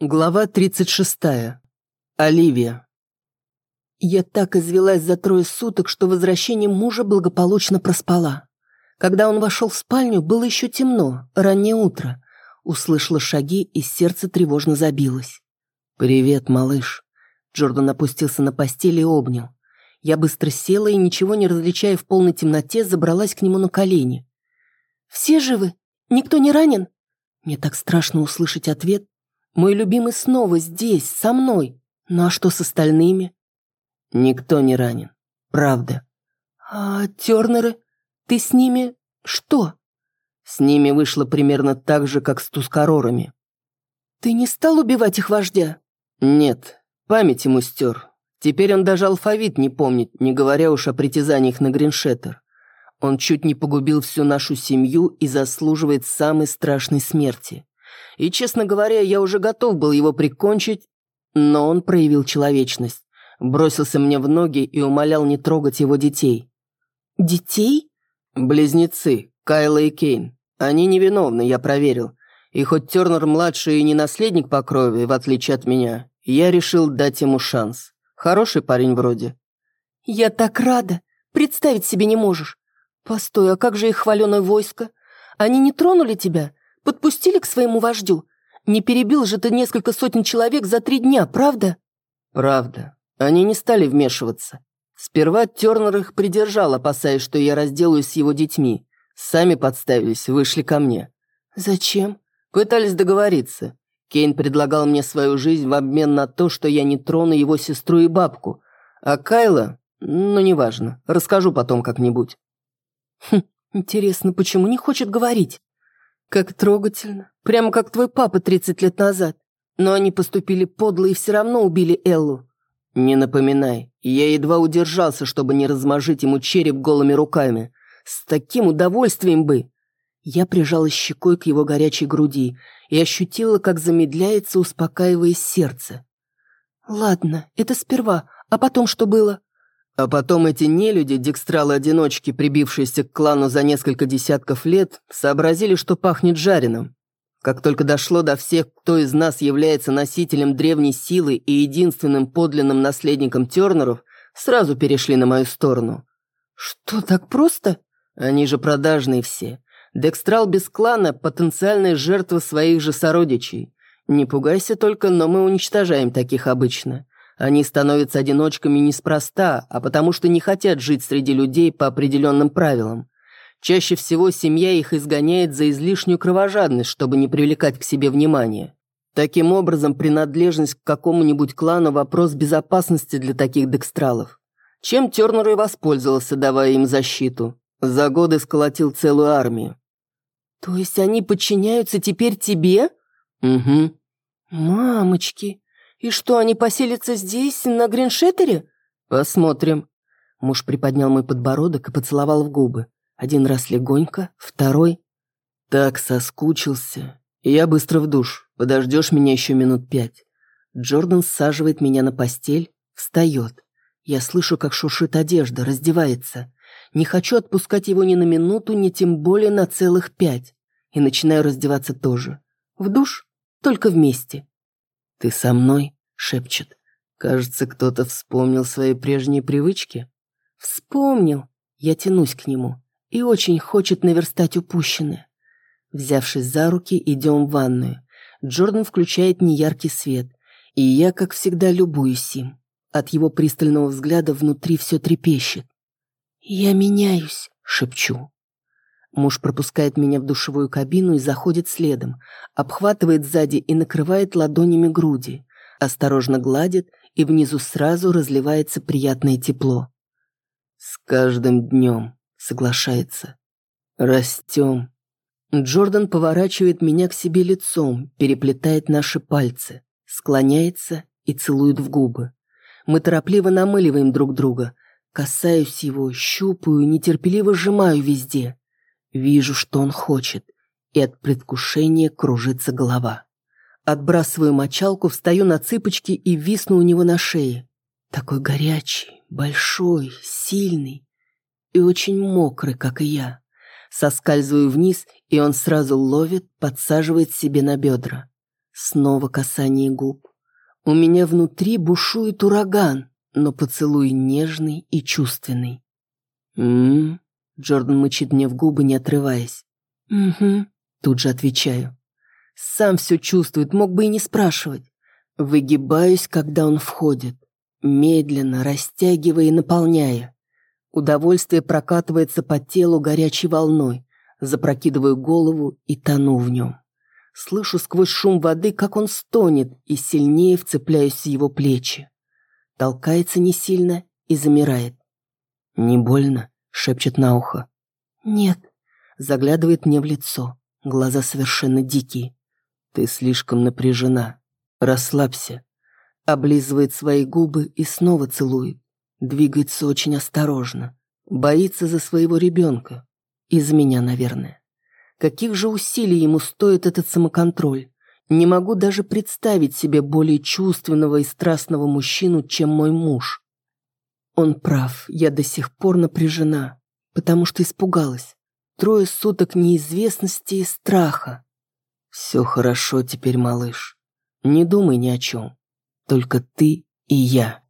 Глава 36. Оливия. Я так извелась за трое суток, что возвращение мужа благополучно проспала. Когда он вошел в спальню, было еще темно, раннее утро. Услышала шаги, и сердце тревожно забилось. «Привет, малыш». Джордан опустился на постель и обнял. Я быстро села и, ничего не различая в полной темноте, забралась к нему на колени. «Все живы? Никто не ранен?» Мне так страшно услышать ответ, мой любимый снова здесь, со мной. Ну а что с остальными? Никто не ранен. Правда. А Тернеры? Ты с ними... что? С ними вышло примерно так же, как с Тускарорами. Ты не стал убивать их вождя? Нет, память ему стер. Теперь он даже алфавит не помнит, не говоря уж о притязаниях на Гриншеттер. Он чуть не погубил всю нашу семью и заслуживает самой страшной смерти. И, честно говоря, я уже готов был его прикончить, но он проявил человечность. Бросился мне в ноги и умолял не трогать его детей. «Детей?» «Близнецы, Кайла и Кейн. Они невиновны, я проверил. И хоть Тернер-младший и не наследник по крови, в отличие от меня, я решил дать ему шанс. Хороший парень вроде». «Я так рада! Представить себе не можешь. Постой, а как же их хваленое войско? Они не тронули тебя? Подпустили к своему вождю? Не перебил же ты несколько сотен человек за три дня, правда?» «Правда. Они не стали вмешиваться. Сперва Тернер их придержал, опасаясь, что я разделаюсь с его детьми. Сами подставились, вышли ко мне». «Зачем?» «Пытались договориться. Кейн предлагал мне свою жизнь в обмен на то, что я не трону его сестру и бабку. А Кайла... Ну, неважно. Расскажу потом как-нибудь». «Хм, интересно, почему не хочет говорить?» Как трогательно. Прямо как твой папа 30 лет назад. Но они поступили подло и все равно убили Эллу. Не напоминай. Я едва удержался, чтобы не размажить ему череп голыми руками. С таким удовольствием бы. Я прижалась щекой к его горячей груди и ощутила, как замедляется, успокаиваясь сердце. «Ладно, это сперва, а потом что было?» А потом эти нелюди, декстралы-одиночки, прибившиеся к клану за несколько десятков лет, сообразили, что пахнет жареным. Как только дошло до всех, кто из нас является носителем древней силы и единственным подлинным наследником Тернеров, сразу перешли на мою сторону. «Что, так просто?» Они же продажные все. Декстрал без клана – потенциальная жертва своих же сородичей. Не пугайся только, но мы уничтожаем таких обычно. Они становятся одиночками неспроста, а потому что не хотят жить среди людей по определенным правилам. Чаще всего семья их изгоняет за излишнюю кровожадность, чтобы не привлекать к себе внимания. Таким образом, принадлежность к какому-нибудь клану – вопрос безопасности для таких декстралов. Чем Тернер и воспользовался, давая им защиту. За годы сколотил целую армию. «То есть они подчиняются теперь тебе?» «Угу». «Мамочки!» «И что, они поселятся здесь, на Гриншеттере?» «Посмотрим». Муж приподнял мой подбородок и поцеловал в губы. Один раз легонько, второй. Так соскучился. Я быстро в душ. Подождешь меня еще минут пять. Джордан саживает меня на постель, встает. Я слышу, как шуршит одежда, раздевается. Не хочу отпускать его ни на минуту, ни тем более на целых пять. И начинаю раздеваться тоже. В душ, только вместе. «Ты со мной?» — шепчет. Кажется, кто-то вспомнил свои прежние привычки. «Вспомнил!» Я тянусь к нему. И очень хочет наверстать упущенное. Взявшись за руки, идем в ванную. Джордан включает неяркий свет. И я, как всегда, любуюсь им. От его пристального взгляда внутри все трепещет. «Я меняюсь», — шепчу. Муж пропускает меня в душевую кабину и заходит следом, обхватывает сзади и накрывает ладонями груди, осторожно гладит, и внизу сразу разливается приятное тепло. «С каждым днем», — соглашается. «Растем». Джордан поворачивает меня к себе лицом, переплетает наши пальцы, склоняется и целует в губы. Мы торопливо намыливаем друг друга. Касаюсь его, щупаю, нетерпеливо сжимаю везде. Вижу, что он хочет, и от предвкушения кружится голова. Отбрасываю мочалку, встаю на цыпочки и висну у него на шее. Такой горячий, большой, сильный и очень мокрый, как и я. Соскальзываю вниз, и он сразу ловит, подсаживает себе на бедра. Снова касание губ. У меня внутри бушует ураган, но поцелуй нежный и чувственный. «М-м-м», Джордан мычит мне в губы, не отрываясь. «Угу», тут же отвечаю. Сам все чувствует, мог бы и не спрашивать. Выгибаюсь, когда он входит, медленно, растягивая и наполняя. Удовольствие прокатывается по телу горячей волной. Запрокидываю голову и тону в нем. Слышу сквозь шум воды, как он стонет, и сильнее вцепляюсь в его плечи. Толкается не сильно и замирает. «Не больно?» — шепчет на ухо. «Нет», — заглядывает мне в лицо. Глаза совершенно дикие. «Ты слишком напряжена. Расслабься». Облизывает свои губы и снова целует. Двигается очень осторожно. Боится за своего ребенка. Из меня, наверное. Каких же усилий ему стоит этот самоконтроль? Не могу даже представить себе более чувственного и страстного мужчину, чем мой муж. Он прав, я до сих пор напряжена, потому что испугалась. Трое суток неизвестности и страха. Все хорошо теперь, малыш. Не думай ни о чем. Только ты и я.